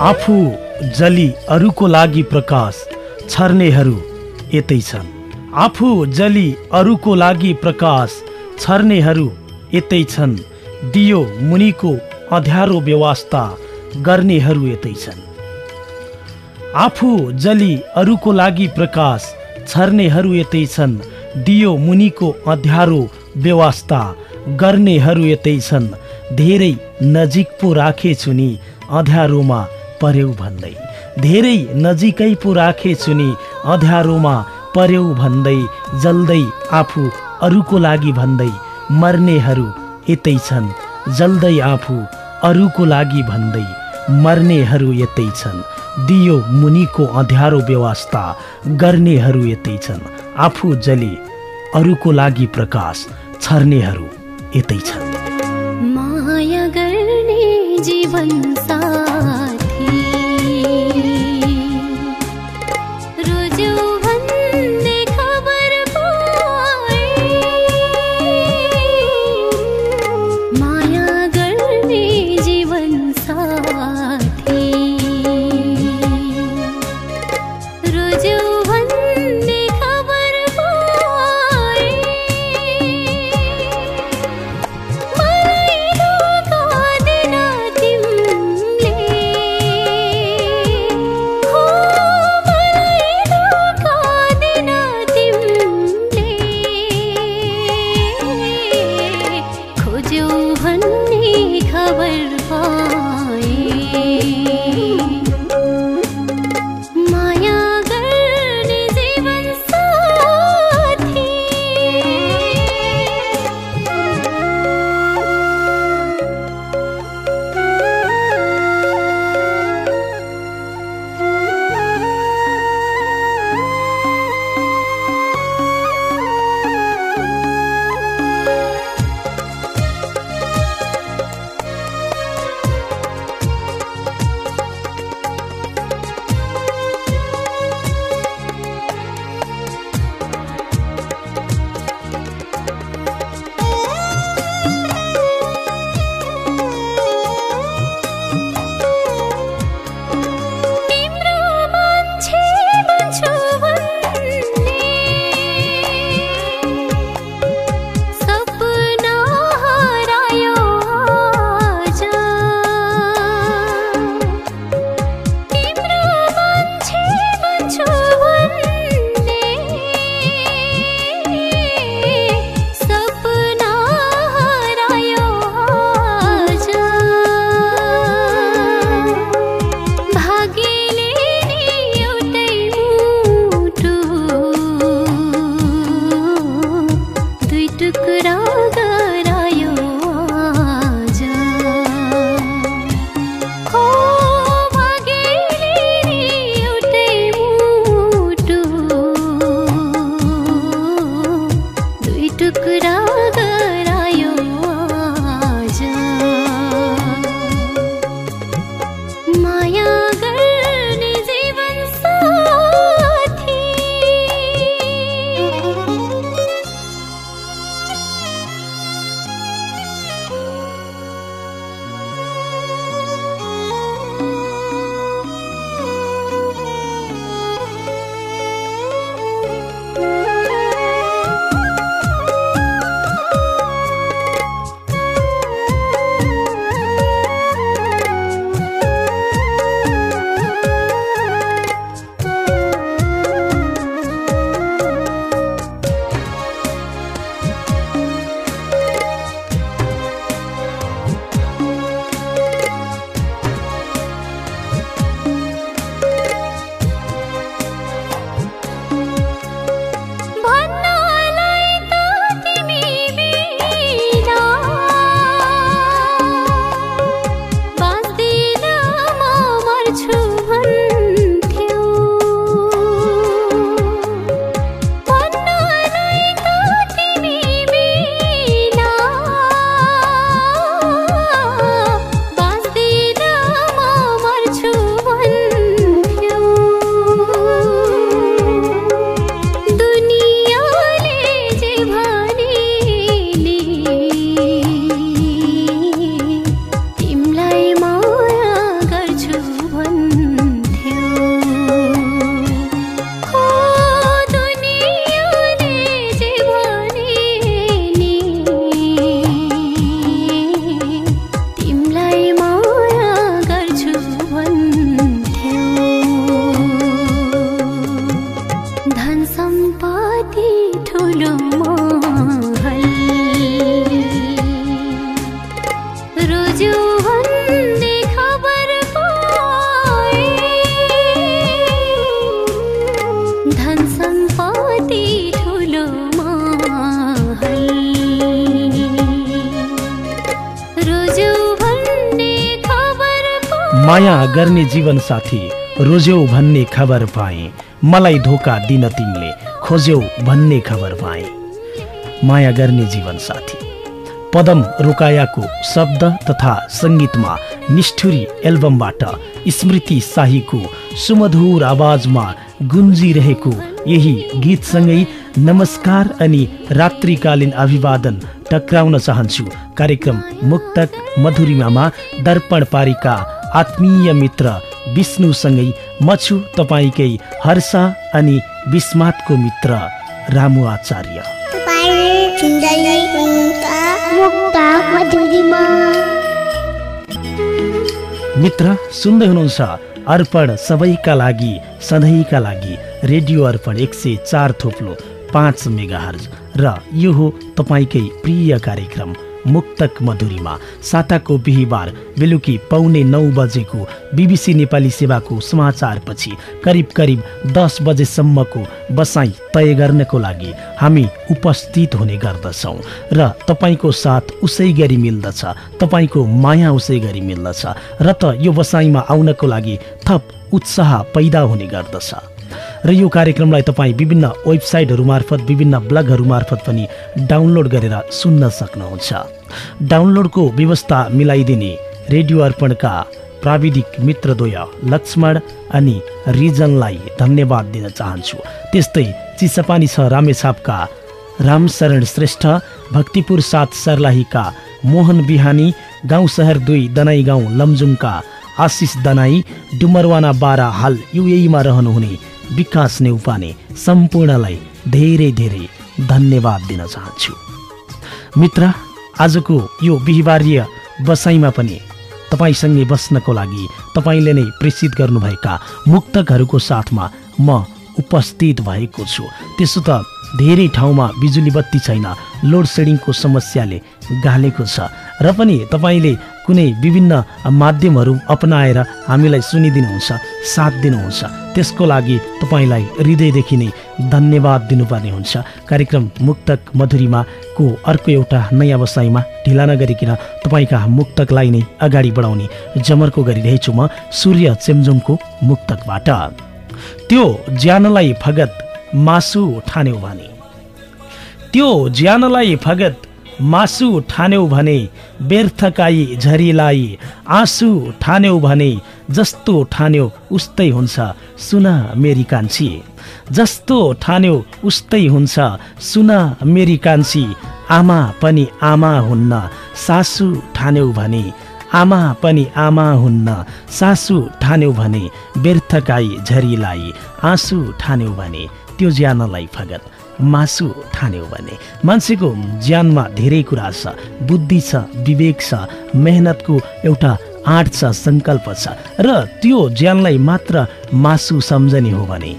आफू जली अरूको लागि प्रकाश छर्नेहरू यतै छन्। आफू जली अरूको लागि प्रकाश छर्नेहरू यतै छन्। दियो मुनिको अँध्यारो व्यवस्था गर्नेहरू यतै छन्। आफू जली अरूको लागि प्रकाश छर्नेहरू यतै छन्। दियो मुनिको अँध्यारो व्यवस्था गर्नेहरू यतै छन्। धेरै नजिक पो राखेछु नि अँध्यारोमा पर्यौ भन्दै। धेरै नजिकै पो राखेछु नि अँध्यारोमा पर्यौ भन्दै जल्दै आफू अरूको लागि भन्दै मर्नेहरू यतै छन्। जल्दै आफू अरूको लागि भन्दै मर्नेहरू यतै छन्। दियो मुनिको अँध्यारो व्यवस्था गर्नेहरू यतै छन्। आफू जले अरूको लागि प्रकाश छर्नेहरू यतै छन्। माया गर्ने जीवन साथी सम्पत्ति ठुलो खबर पाए। माया गर्ने जीवन साथी रोज्यौ भन्ने खबर पाए। मलाई धोका दिन तिमीले खोज्यौ भन्ने खबर पाएँ। माया गर्ने जीवन साथी पदम रोकायाको शब्द तथा सङ्गीतमा निष्ठुरी एल्बमबाट स्मृति शाहीको सुमधुर आवाजमा गुन्जिरहेको यही गीतसँगै नमस्कार अनि रात्रिकालीन अभिवादन टक्राउन चाहन्छु कार्यक्रम मुक्तक मधुरिमामा दर्पण पारिका आत्मीय मित्र विष्णुसँगै म छु तपाईँकै हर्ष अनि विस्मातको मित्र रामु आचार्य। मित्र सुन्दै हुनुहुन्छ अर्पण सबैका लागि सधैँका लागि रेडियो अर्पण एक सय चार थोप्लो पाँच मेगा र यो हो तपाईँकै प्रिय कार्यक्रम। मुक्तक मधुरीमा। साताको बिहिबार बेलुकी पाउने नौ बजेको बिबिसी नेपाली सेवाको समाचारपछि करिब करिब दस बजेसम्मको बसाइ तय गर्नको लागि हामी उपस्थित हुने गर्दछौँ। र तपाईँको साथ उसै गरी मिल्दछ तपाईँको माया उसै गरी मिल्दछ र त यो बसाइमा आउनको लागि थप उत्साह पैदा हुने गर्दछ। र यो कार्यक्रमलाई तपाईँ विभिन्न वेबसाइटहरू मार्फत विभिन्न ब्लगहरू मार्फत पनि डाउनलोड गरेर सुन्न सक्नुहुन्छ। डाउनलोडको व्यवस्था मिलाइदिने रेडियो अर्पणका प्राविधिक मित्रद्वय लक्ष्मण अनि रिजनलाई धन्यवाद दिन चाहन्छु। त्यस्तै चिसपानी छ रामेछापका रामशरण श्रेष्ठ भक्तिपुर साथ सर्लाहीका मोहन बिहानी गाउँ सहर दुई दनाई गाउँ लमजुङका आशिष दनाई डुमरवाना बाह्र हाल युएमा रहनुहुने विकास नेउपाने सम्पूर्णलाई धेरै धेरै धन्यवाद दिन चाहन्छु। मित्र आजको यो बिहिबारीय बसाइमा पनि तपाईँसँगै बस्नको लागि तपाईँले नै प्रेसित गर्नुभएका मुक्तकहरूको साथमा म उपस्थित भएको छु। त्यसो त धेरै ठाउँमा बिजुली बत्ती छैन लोड सेडिङको समस्याले गालेको छ। र पनि तपाईँले कुनै विभिन्न माध्यमहरू अपनाएर हामीलाई सुनिदिनुहुन्छ साथ दिनुहुन्छ। त्यसको लागि तपाईँलाई हृदयदेखि नै धन्यवाद दिनुपर्ने हुन्छ। कार्यक्रम मुक्तक मधुरीमाको अर्को एउटा नयाँ बसाइमा ढिला नगरिकन तपाईँका मुक्तकलाई नै अगाडि बढाउने जमर्को गरिरहेछु म सूर्य चेम्जोङको मुक्तकबाट। त्यो ज्यानलाई फगत मासु ठान्यौ भने। त्यो ज्यानलाई फगत मासु ठान्यौ भने व्यर्थकाई झरीलाई आँसु ठान्यौ भने जस्तो ठान्यो उस्तै हुन्छ। सुन मेरी कान्छी। जस्तो ठान्यो उस्तै हुन्छ। सुन मेरी कान्छी। आमा पनि आमा हुन्न। सासु ठान्यौ भने आमा पनि आमा हुन्न। सासु ठान्यौ भने व्यर्थकाई झरीलाई आँसु ठान्यौ भने त्यो ज्यानलाई फगत मासु ठान्यौ भने मान्छेको ज्यानमा धेरै कुरा छ बुद्धि छ विवेक छ मेहनतको एउटा आँट छ सङ्कल्प छ र त्यो ज्यानलाई मात्र मासु सम्झने हो भने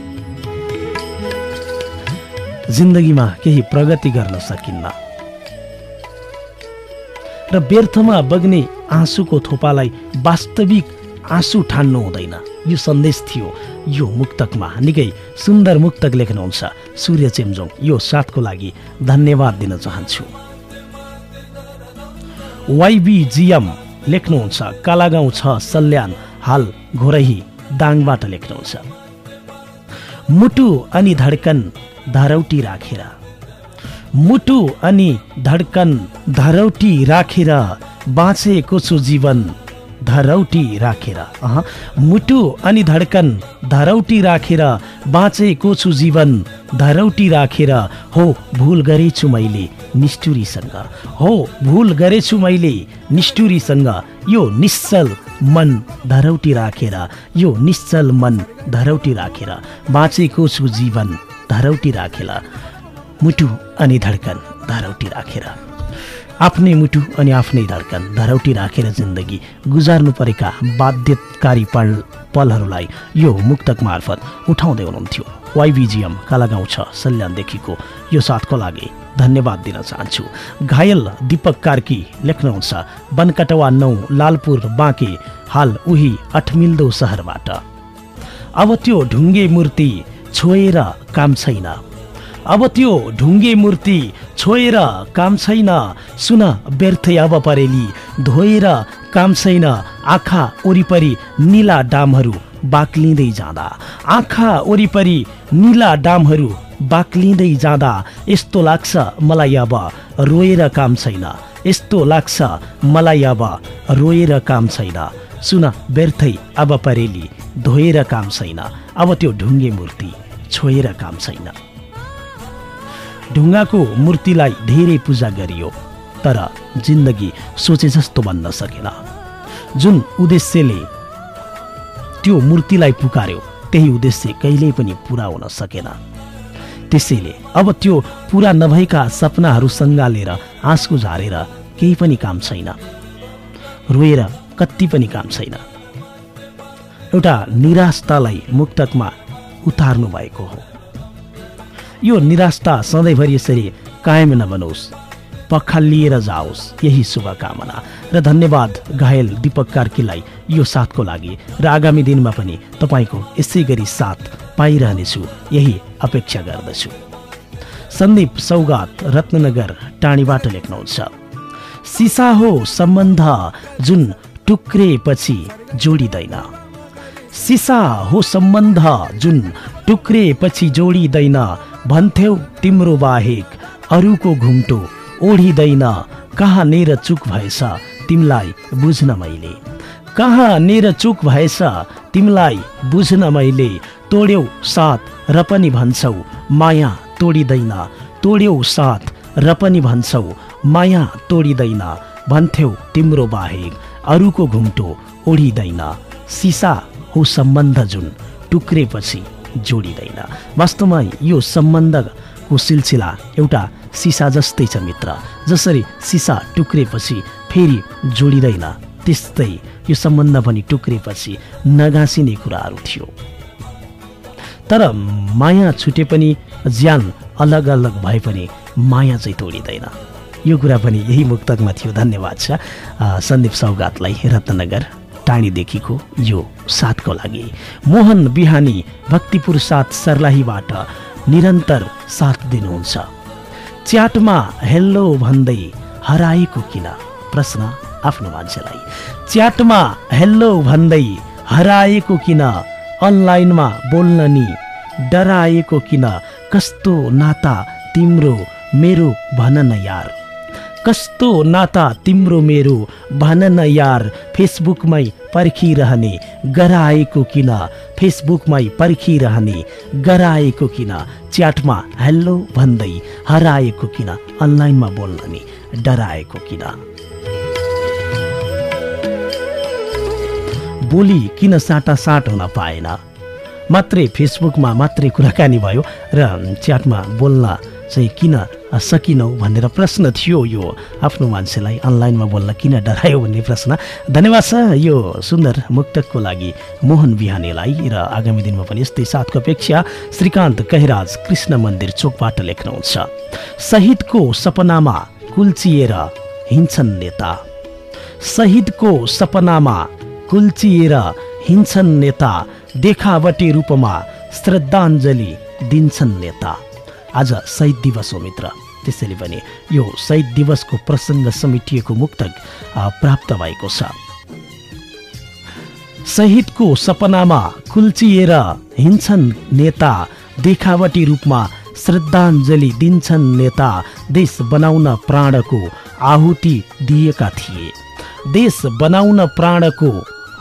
जिन्दगीमा केही प्रगति गर्न सकिन्न। र व्यर्थमा बग्ने आँसुको थोपालाई वास्तविक आँसु ठान्नु हुँदैन। यो सन्देश थियो। यो मुक्तकमा निकै सुन्दर मुक्तक लेख्नुहुन्छ सूर्य चेम्जोङ यो साथको लागि धन्यवाद दिन चाहन्छु। वाइबिजिएम लेख्नुहुन्छ। कालागाउँ छ सल्यान हाल घोरही दाङबाट लेख्नुहुन्छ। मुटु अनि धड्कन धरौटी राखेर। मुटु अनि धड्कन धरौटी राखेर बाँचेको छु जीवन। धरौटी राखेर। अह मुटु अनि धड्कन धरौटी राखेर बाँचेको छु जीवन धरौटी राखेर। हो भुल गरेछु मैले निष्ठुरीसँग। हो भुल गरेछु मैले निष्ठुरीसँग। यो निश्चल मन धरौटी राखेर यो निश्चल मन धरौटी राखेर। बाँचेको छु जीवन धरौटी राखेर। मुटु अनि धड्कन धरौटी राखेर। आफ्नै मुटु अनि आफ्नै धड्कन धरौटी राखेर जिन्दगी गुजार्नु परेका बाध्यकारी पल पलहरूलाई यो मुक्तक मार्फत उठाउँदै हुनुहुन्थ्यो। वाइबिजिएम कालागाउँ छ सल्यानदेखिको यो साथको लागि धन्यवाद दिन चाहन्छु। घायल दिपक कार्की लेख्नुहुन्छ बनकटवा नौ लालपुर बाँके हाल उही अठमिल्दो सहरबाट। अब त्यो ढुङ्गे मूर्ति छोएर काम छैन। अब त्यो ढुङ्गे मूर्ति छोएर काम छैन। सुन व्यर्थै अब परेली। धोएर काम छैन। आँखा वरिपरि निला डामहरू बाक्लिँदै जाँदा। आँखा वरिपरि निला डामहरू बाक्लिँदै जाँदा। यस्तो लाग्छ मलाई अब रोएर काम छैन। यस्तो लाग्छ मलाई अब रोएर काम छैन। सुन व्यर्थै अब परेली। धोएर काम छैन। अब त्यो ढुङ्गे मूर्ति छोएर काम छैन। ढुङ्गाको मूर्तिलाई धेरै पूजा गरियो तर जिन्दगी सोचे जस्तो बन्न सकेन। जुन उद्देश्यले त्यो मूर्तिलाई पुकार्यो त्यही उद्देश्य कहिल्यै पनि पुरा हुन सकेन। त्यसैले अब त्यो पुरा नभएका सपनाहरू सङ्गालेर आँसको झारेर केही पनि काम छैन। रोएर कति पनि काम छैन। एउटा निराशतालाई मुक्तकमा उतार्नु भएको हो। यो निराशता सधैँभरि यसरी कायम नबनोस् पखालिएर जाओस् यही शुभकामना। र धन्यवाद घायल दिपक कार्कीलाई यो साथको लागि। र आगामी दिनमा पनि तपाईँको यसै गरी साथ पाइरहनेछु यही अपेक्षा गर्दछु। सन्दीप सौगात रत्ननगर टाढीबाट लेख्नुहुन्छ। सिसा हो सम्बन्ध जुन टुक्रेपछि जोडिँदैन। सिसा हो सम्बन्ध जुन टुक्रेपछि जोडिँदैन। भन्थ्यौ तिम्रो बाहेक अरूको घुम्टो ओढिँदैन। कहाँनिर चुक भएछ तिमीलाई बुझ्न मैले? कहाँनिर चुक भएछ तिमीलाई बुझ्न मैले? तोड्यौ साथ र पनि भन्छौ माया तोडिँदैन। तोड्यौ साथ र पनि भन्छौ माया तोडिँदैन। भन्थ्यौ तिम्रो बाहेक अरूको घुम्टो ओढिँदैन। सिसा हो सम्बन्ध जुन टुक्रेपछि। जोडिँदैन। वास्तवमा यो सम्बन्धको सिलसिला एउटा सिसा जस्तै छ मित्र। जसरी सिसा टुक्रेपछि फेरि जोडिँदैन त्यस्तै यो सम्बन्ध पनि टुक्रेपछि नगाँसिने कुराहरू थियो। तर माया छुटे पनि ज्यान अलग अलग भए पनि माया चाहिँ तोडिँदैन। यो कुरा पनि यही मुक्तकमा थियो। धन्यवाद छ। सन्दीप सौगातलाई रत्नगर। टाढीदेखिको यो साथको लागि मोहन बिहानी भक्तिपुर साथ सर्लाहीबाट निरन्तर साथ दिनुहुन्छ। च्याटमा हेल्लो भन्दै हराएको किन? प्रश्न आफ्नो मान्छेलाई। च्याटमा हेल्लो भन्दै हराएको किन? अनलाइनमा बोल्न नि डराएको किन? कस्तो नाता तिम्रो मेरो भन न यार। कस्तो नाता तिम्रो मेरो भन न यार फेसबुकमै पर्खिरहने गराएको किन? फेसबुकमै पर्खिरहने गराएको किन? च्याटमा हेल्लो भन्दै हराएको किन? अनलाइनमा बोल्न नि डराएको किन? बोली किन साटासाट हुन पाएन? मात्रै फेसबुकमा मात्रै कुराकानी भयो र च्याटमा बोल्न चाहिँ किन सकिनौ भनेर प्रश्न थियो यो। आफ्नो मान्छेलाई अनलाइनमा बोल्न किन डरायो भन्ने प्रश्न। धन्यवाद छ यो सुन्दर मुक्तकको लागि मोहन बिहानीलाई र आगामी दिनमा पनि यस्तै साथको अपेक्षा श्रीकान्त कहिराज कृष्ण मन्दिर चोकबाट लेख्नुहुन्छ। शहीदको सपनामा कुल्चिएर हिँड्छन् नेता। शहीदको सपनामा कुल्चिएर हिँड्छन् नेता। देखावटी रूपमा श्रद्धाञ्जली दिन्छन् नेता। आज शहीद दिवस हो मित्र। त्यसैले पनि यो शहीद दिवसको प्रसङ्ग समेटिएको मुक्तक प्राप्त भएको छ। शहीदको सपनामा कुल्चिएर हिँड्छन् नेता देखावटी रूपमा श्रद्धाञ्जली दिन्छन् नेता देश बनाउन प्राणको आहुति दिएका थिए। देश बनाउन प्राणको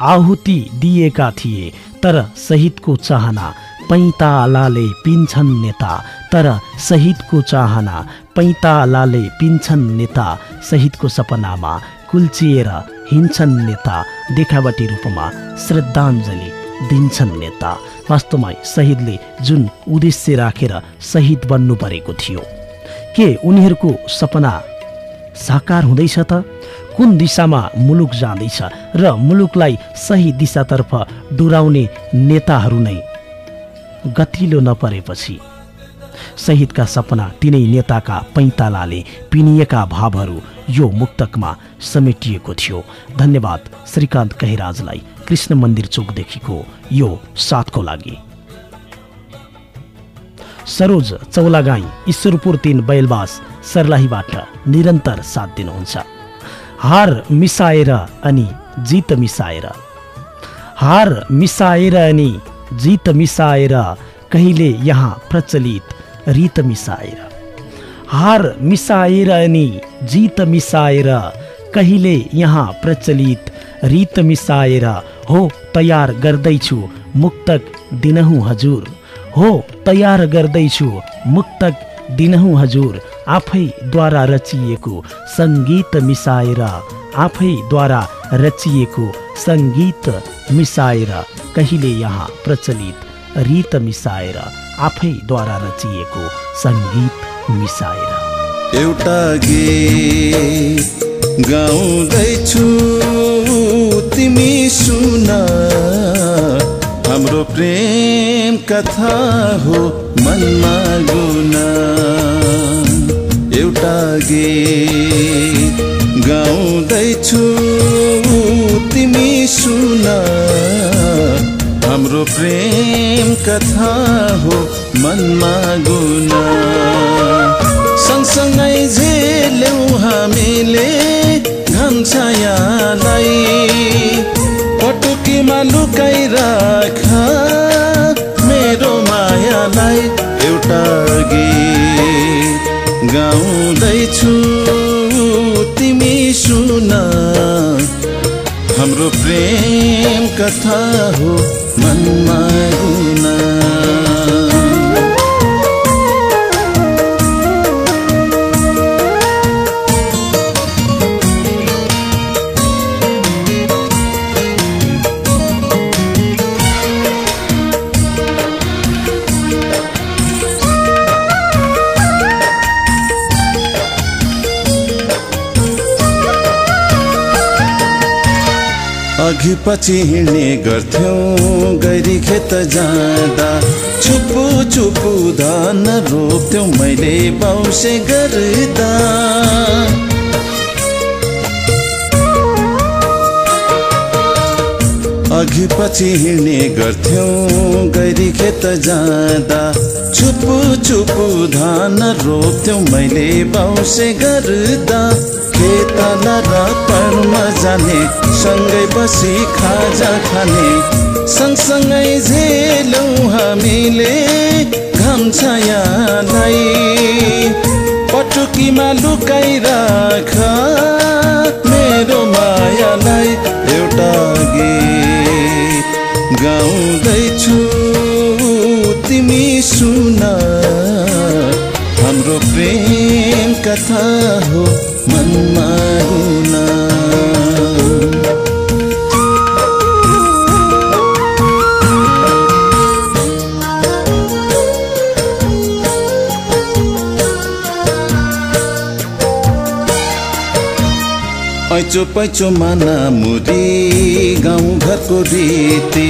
आहुति दिएका थिए तर शहीदको चाहना पैतालाले पिन्छन् नेता तर शहीदको चाहना पैतालाले पिन्छन् नेता शहीदको सपनामा कुल्चिएर हिँड्छन् नेता देखावटी रूपमा श्रद्धाञ्जली दिन्छन् नेता। वास्तवमा शहीदले जुन उद्देश्य राखेर शहीद बन्नु परेको थियो के उनीहरूको सपना साकार हुँदैछ त? कुन दिशामा मुलुक जाँदैछ र मुलुकलाई सही दिशातर्फ डुराउने नेताहरू नै गतिलो नपरेपछि शहीदका सपना तिनै नेताका पैतालाले पिनिएका भावहरू यो मुक्तकमा समेटिएको थियो। धन्यवाद श्रीकान्त कहिराजलाई कृष्ण मन्दिर चोकदेखिको यो साथको लागि। सरोज चौलागाई ईश्वरपुर तिन बैलबास सर्लाहीबाट निरन्तर साथ दिनुहुन्छ। हार मिसाएर अनि जित मिसाएर। हार मिसाएर अनि जित मिसाएर कहिले यहाँ प्रचलित रीत मिसाएर हार मिसाएर अनि जित मिसाएर कहिले यहाँ प्रचलित रीत मिसाएर हो तयार गर्दैछु मुक्तक दिनहुँ हजुर हो तयार गर्दैछु मुक्तक दिनहुँ हजुर आफैद्वारा रचिएको सङ्गीत मिसाएर आफैद्वारा रचिएको सङ्गीत मिसाएर कहिले यहाँ प्रचलित रीत मिसाएर आफैद्वारा रचिएको सङ्गीत मिसाएर। एउटा गीत गाउँदैछु तिमी सुन। हाम्रो प्रेम कथा हो मनमा गुना। एउटा गीत गाउँदैछु तिमी सुन। हाम्रो प्रेम कथा हो मनमा गुना सँगसँगै झेल्यौँ हामीले घम छायालाई। पटुकीमा लुकाइराख मेरो मायालाई एउटा गीत गाउँदैछु तिमी सुन। हाम्रो प्रेम कथा हो मनमा गुना अघि पछि हिँड्ने गर्थ्यौँ। गैरी खेत जाँदा चुपु चुपु धान रोप्थ्यौँ। मैले बाउसे गर्दा। अघि पछि हिँड्ने गर्थ्यौँ। गैरी खेत जाँदा चुपु चुपु धान रोप्थ्यौँ। मैले बाउसे गर्दा। खेतला र परमा जाने सँगै बसी खाजा खाने। सँगसँगै झेलौँ हामीले घाम छायालाई। पटुकीमा लुकाइराख ऐचो पैचो माना मुरी गाउँ घरको रीति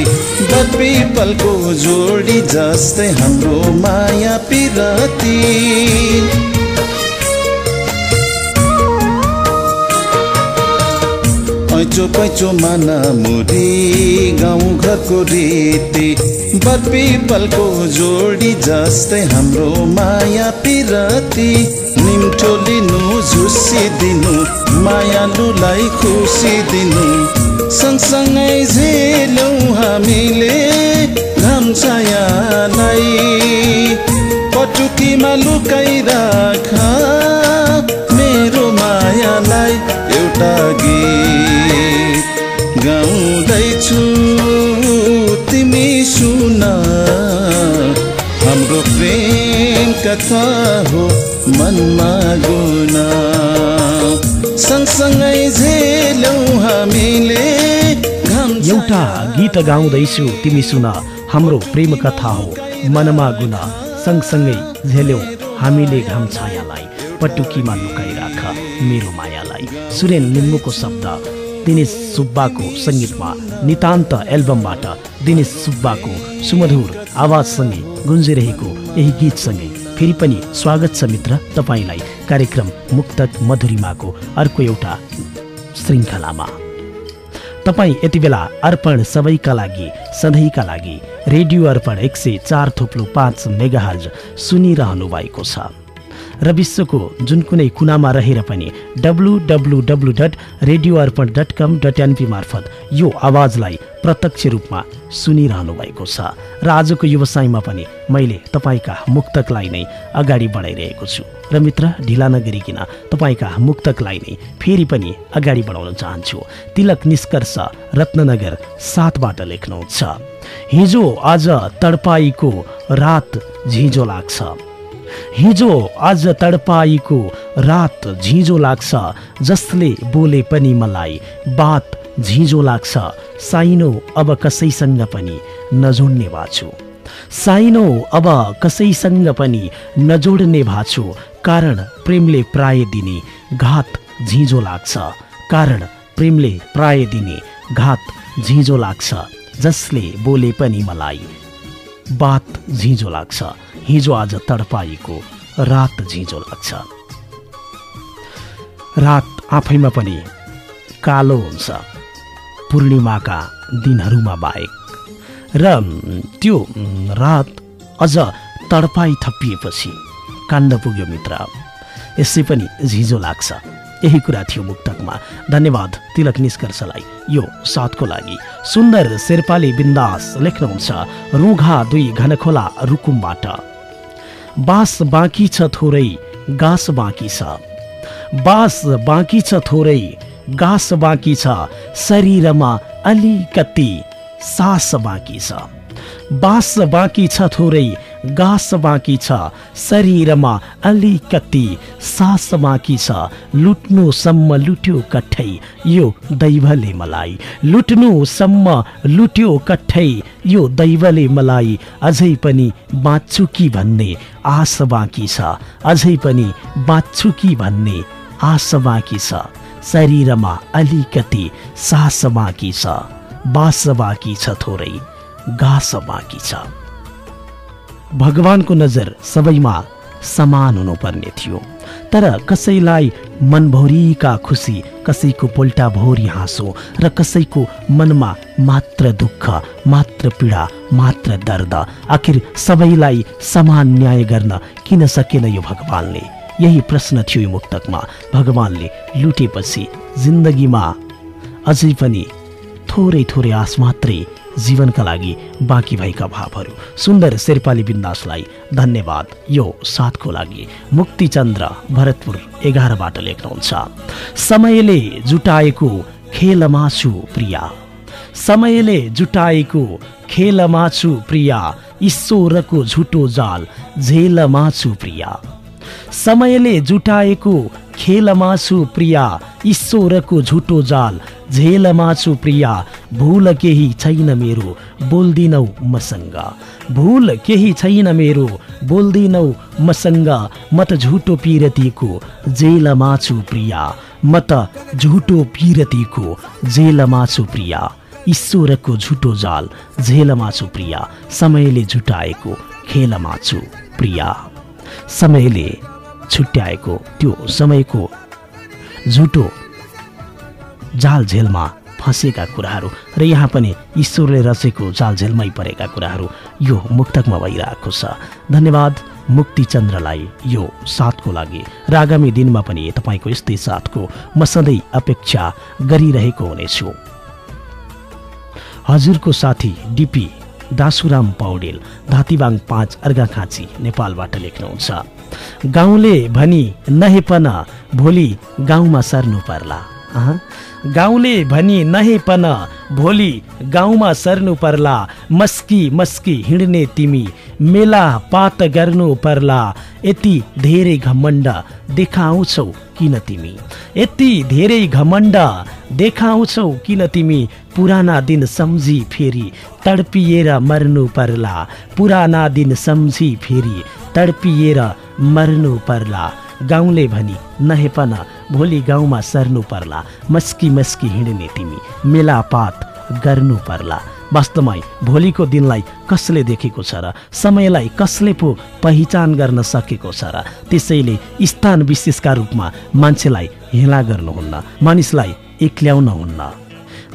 बत्ती पलको जोडी जस्तै हाम्रो माया पिरती। ऐचो पैचो माना मुरी गाउँ घरको रीति। बत्ती पलको जोडी जस्तै हाम्रो माया पिरती। निम्ठो लिनु झुसी दिनु मायालुलाई खुसी दिनु। सँगसँगै झेलौँ हामीले घाम छायालाई पटुकीमा लुकाइराख मेरो मायालाई एउटा गीत। गाउँदैछु तिमी सुन। हाम्रो प्रेम कथा हो मनमा गुना सँगसँगै हामीले एउटा गीत गाउँदैछु तिमी सुन। हाम्रो प्रेम कथा हो मनमा गुना सँगसँगै झेल्यौ हामीले घाम छायालाई। पटुकीमा लुकाइराख मेरो मायालाई। सुरेन लिम्बुको शब्द। दिनेश सुब्बाको सङ्गीतमा नितान्त एल्बमबाट दिनेश सुब्बाको सुमधुर आवाजसँगै गुन्जिरहेको यही गीतसँगै फेरि पनि स्वागत छ मित्र तपाईँलाई कार्यक्रम मुक्तक मधुरिमाको अर्को एउटा श्रृङ्खलामा। तपाईँ यति बेला अर्पण सबैका लागि सधैँका लागि रेडियो अर्पण एक सय चार थोप्लो पाँच मेगाहर्ज सुनिरहनु भएको छ। र विश्वको जुन कुनै कुनामा रहेर पनि W W dot radio Arpan dot com dot NP मार्फत यो आवाजलाई प्रत्यक्ष रूपमा सुनिरहनु भएको छ। र आजको व्यवसायमा पनि मैले तपाईँका मुक्तकलाई नै अगाडि बढाइरहेको छु। र मित्र ढिला नगरिकन तपाईँका मुक्तकलाई नै फेरि पनि अगाडि बढाउन चाहन्छु? तिलक निष्कर्ष रत्ननगर सातबाट लेख्नुहुन्छ। हिजो आज तडपाईको रात झिँझो लाग्छ। हिजो आज तडपाईको रात झिँझो लाग्छ जसले बोले पनि मलाई। बात झिँझो लाग्छ साइनो अब कसैसँग पनि नजोड्ने भाछु। साइनो अब कसैसँग पनि नजोड्ने भाछु कारण प्रेमले प्राय दिने घात झिँझो लाग्छ। कारण प्रेमले प्राय दिने घात झिँझो लाग्छ जसले बोले पनि मलाई बात झिँझो लाग्छ। हिजो आज तडपाएको रात झिँझो लाग्छ। रात आफैमा पनि कालो हुन्छ। पूर्णिमाका दिनहरूमा बाहेक। र त्यो रात अझ तडपाई थपिएपछि काण्ड पुग्यो मित्र। यसै पनि झिझो लाग्छ। यही कुरा थियो मुक्तकमा। धन्यवाद तिलक निष्कर्षलाई यो साथको लागि। सुन्दर शेर्पाली बिन्दास लेख्नुहुन्छ रुघा दुई घनखोला रुकुमबाट। बास बाँकी छ थोरै गाँस बाँकी छ। बास बाँकी छ थोरै गाँस बाँकी छ। शरीरमा अलिकति सास बाँकी छ। बास बाँकी छ थोरै गाँस बाँकी छ शरीरमा अलिकति सास बाँकी छ लुट्नुसम्म लुट्यो कठै यो दैवले मलाई। लुट्नुसम्म लुट्यो कठै यो दैवले मलाई। अझै पनि बाँच्छु कि भन्ने आश बाँकी छ अझै पनि बाँच्छु कि भन्ने आश बाँकी छ। शरीरमा अलिकति सास बाँकी छ बास बाँकी छ थोरै गाँस बाँकी छ। भगवानको नजर सबैमा समान हुनुपर्ने थियो। तर कसैलाई मनभरिका खुसी कसैको पोल्टा भोरी हाँसो र कसैको मनमा मात्र दुःख मात्र पीडा मात्र दर्द आखिर सबैलाई समान न्याय गर्न किन सकेन यो भगवानले? यही प्रश्न थियो यो मुक्तकमा। भगवानले लुटेपछि जिन्दगीमा अझै पनि थोरै थोरै आस मात्रै जीवनका लागि बाँकी भएका भावहरू। सुन्दर शेर्पाली बिन्दासलाई धन्यवाद। यो साथको लागि मुक्तिचन्द्र भरतपुर एघारबाट लेख्नुहुन्छ। समयले जुटाएको खेलमा छु प्रिया। समयले जुटाएको खेलमा छु प्रिया। ईश्वरको झुटो जाल झेलमा छु प्रिया। समयले जुटाएको खेलमा छु प्रिया ईश्वरको झुटो जाल। झेलमा छु प्रिया भूल केही छैन मेरो बोल्दिनौ मसँग। भूल केही छैन मेरो बोल्दिनौ मसँग। म त झुटो पिरतीको जेलमा छु प्रिया। म त झुटो पिरतीको जेलमा छु प्रिया। ईश्वरको झुटो जाल झेलमा छु प्रिया। समयले जुटाएको खेलमा छु प्रिया। समयले छुट्याएको त्यो समयको झुटो जाल झेलमा फँसेका कुराहरू र यहाँ पनि ईश्वरले रचेको जाल झेलमै परेका कुराहरू यो मुक्तकमा भइरहेको छ। धन्यवाद मुक्तिचन्द्रलाई यो साथको लागि। र आगामी दिनमा पनि तपाईँको यस्तै साथको म सधैँ अपेक्षा गरिरहेको हुनेछु। हजुरको साथी डिपी दासुराम पौडेल धातीबाङ पाँच अर्घाखाँची नेपालबाट लेख्नुहुन्छ। गाउँले भनी नहेपन भोलि गाउँमा सर्नु पर्ला। गाउँले भनी नहेपन भोलि गाउँमा सर्नु पर्ला मस्की मस्की हिँड्ने तिमी मेला पात गर्नु पर्ला यति धेरै घमण्ड देखाउँछौ किन तिमी? यति धेरै घमण्ड देखाउँछौ किन तिमी? पुराना दिन सम्झी फेरि तडपिएर मर्नु पर्ला पुराना दिन सम्झी फेरि तडपिएर मर्नु पर्ला। गाउँले भनी नहेपन भोलि गाउँमा सर्नु पर्ला मस्की मस्की हिँड्ने तिमी मेलापात गर्नु पर्ला। वास्तवमै भोलिको दिनलाई कसले देखेको छ र समयलाई कसले पो पहिचान गर्न सकेको छ र त्यसैले स्थान विशेषका रूपमा मान्छेलाई हेला गर्नुहुन्न मानिसलाई एक्ल्याउन हुन्न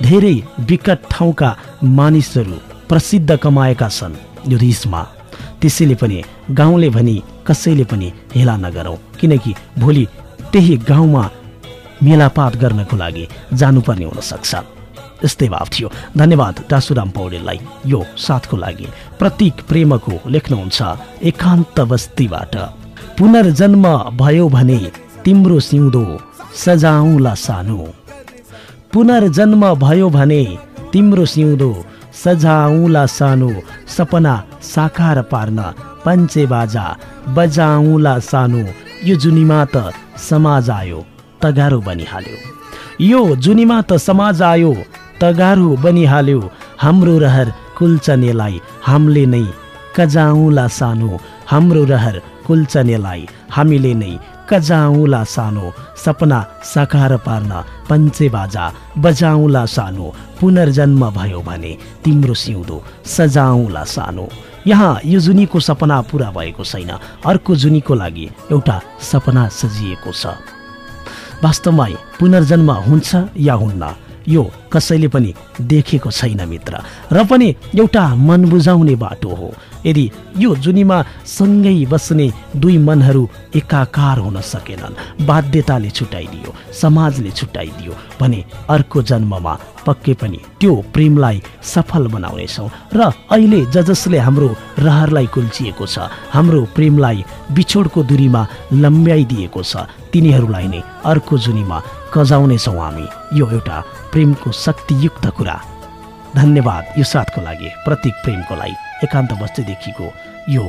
धेरै विकट ठाउँका मानिसहरू प्रसिद्ध कमाएका छन् यो रिसमा। त्यसैले पनि गाउँले भनी कसैले पनि हेला नगरौँ। किनकि भोलि त्यही गाउँमा मेलापात गर्नको लागि जानुपर्ने हुनसक्छ। यस्तै भाव थियो। धन्यवाद दासुराम पौडेललाई यो साथको लागि। प्रतीक प्रेमको लेख्नुहुन्छ एकान्त बस्तीबाट। पुनर्जन्म भयो भने तिम्रो सिउँदो सजाउँला सानो। पुनर्जन्म भयो भने तिम्रो सिउँदो सजाउँला सानो सपना साकार पार्न पञ्चे बाजा बजाउँला सानो। यो जुनीमा त समाज आयो तगारो बनिहाल्यो। यो जुनीमा त समाज आयो तगारो बनिहाल्यो। हाम्रो रहर कुल्चनेलाई हामीले नै कजाउँला सानो। हाम्रो रहर कुल्चनेलाई हामीले नै कजाउँला सानो सपना साकार पार्न पञ्चे बाजा बजाउँला सानो पुनर्जन्म भयो भने तिम्रो सिउँदो सजाउँला सानो। यहाँ यो जुनीको सपना पुरा भएको छैन अर्को जुनीको लागि एउटा सपना सजिएको छ। वास्तवमा पुनर्जन्म हुन्छ या हुन्न यो कसैले पनि देखेको छैन मित्र र पनि एउटा मन बुझाउने बाटो हो। यदि यो जुनीमा सँगै बस्ने दुई मनहरू एकाकार हुन सकेनन् बाध्यताले छुट्याइदियो समाजले छुट्याइदियो भने अर्को जन्ममा पक्कै पनि त्यो प्रेमलाई सफल बनाउनेछौँ। र अहिले ज जसले हाम्रो रहरलाई कुल्चिएको छ हाम्रो प्रेमलाई बिछोडको दूरीमा लम्ब्याइदिएको छ तिनीहरूलाई नै अर्को जुनीमा कजाउनेछौँ हामी। यो एउटा प्रेमको शक्तियुक्त कुरा। धन्यवाद यो साथको लागि प्रतीक प्रेमको लागि। एकान्त बस्तीदेखिको यो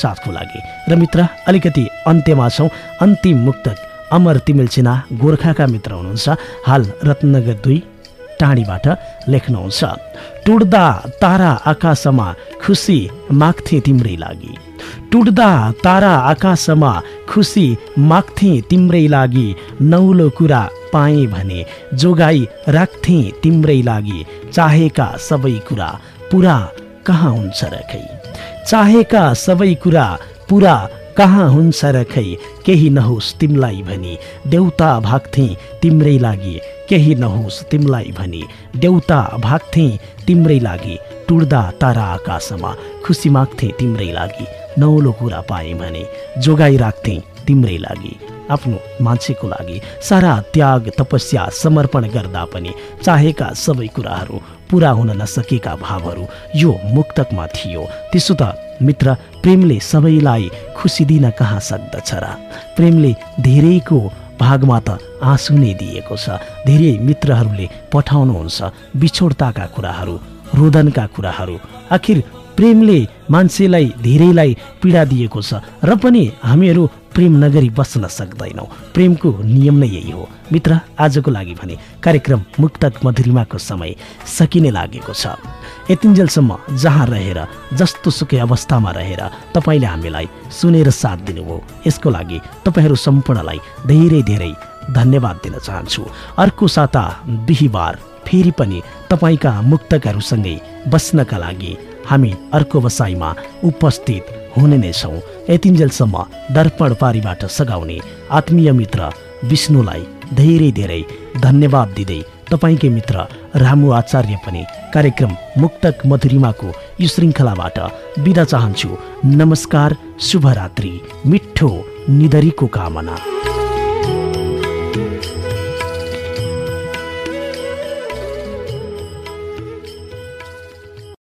साथको लागि। र मित्र अलिकति अन्त्यमा छौँ। अन्तिम मुक्तक अमर तिमिल सिन्हा गोर्खाका मित्र हुनुहुन्छ। हाल रत्नगर दुई टाढीबाट लेख्नुहुन्छ टुट्दा तारा आकाशमा खुसी माग्थे तिम्रै लागि। टुट्दा तारा आकाशमा खुसी माग्थे तिम्रै लागि। नौलो कुरा पाएँ भने जोगाई राख्थे तिम्रै लागि। चाहेका सबै कुरा पुरा कहाँ हुन्छ र खै? चाहेका सबै कुरा पुरा कहाँ हुन्छ र खै? केही नहोस् तिमीलाई भनी। देउता भाग्थे तिम्रै लागि। केही नहोस् तिमीलाई भनी। देउता भाग्थे तिम्रै लागि। टुट्दा तारा आकाशमा खुसी माग्थे तिम्रै लागि। नौलो कुरा पाएँ भने जोगाइ राख्थे तिम्रै लागि। आफ्नो मान्छेको लागि सारा त्याग तपस्या समर्पण गर्दा पनि चाहेका सबै कुराहरू पुरा हुन नसकेका भावहरू यो मुक्तकमा थियो। त्यसो त मित्र प्रेमले सबैलाई खुसी दिन कहाँ सक्दछ र? प्रेमले धेरैको भागमा त आँसु नै दिएको छ। धेरै मित्रहरूले पठाउनुहुन्छ बिछोडताका कुराहरू रोदनका कुराहरू। आखिर प्रेमले मान्छेलाई धेरैलाई पीडा दिएको छ र पनि हामीहरू प्रेम नगरी बस्न सक्दैनौँ। प्रेमको नियम नै यही हो। मित्र आजको लागि भने कार्यक्रम मुक्तक मधुरिमाको समय सकिने लागेको छ। यतिन्जेलसम्म जहाँ रहेर जस्तो सुकै अवस्थामा रहेर तपाईँले हामीलाई सुनेर साथ दिनुभयो। यसको लागि तपाईँहरू सम्पूर्णलाई धेरै धेरै धन्यवाद दिन चाहन्छु। अर्को साता बिहिबार फेरि पनि तपाईँका मुक्तकहरूसँगै बस्नका लागि हामी अर्को बसाइमा उपस्थित हुने नै छौँ। यतिन्जेलसम्म दर्पण पारीबाट सघाउने आत्मीय मित्र विष्णुलाई धेरै धेरै धन्यवाद दिँदै तपाईँकै मित्र रामु आचार्य पनि कार्यक्रम मुक्तक मधुरिमाको यो श्रृङ्खलाबाट बिदा चाहन्छु। नमस्कार शुभरात्रि मिठो निधरीको कामना।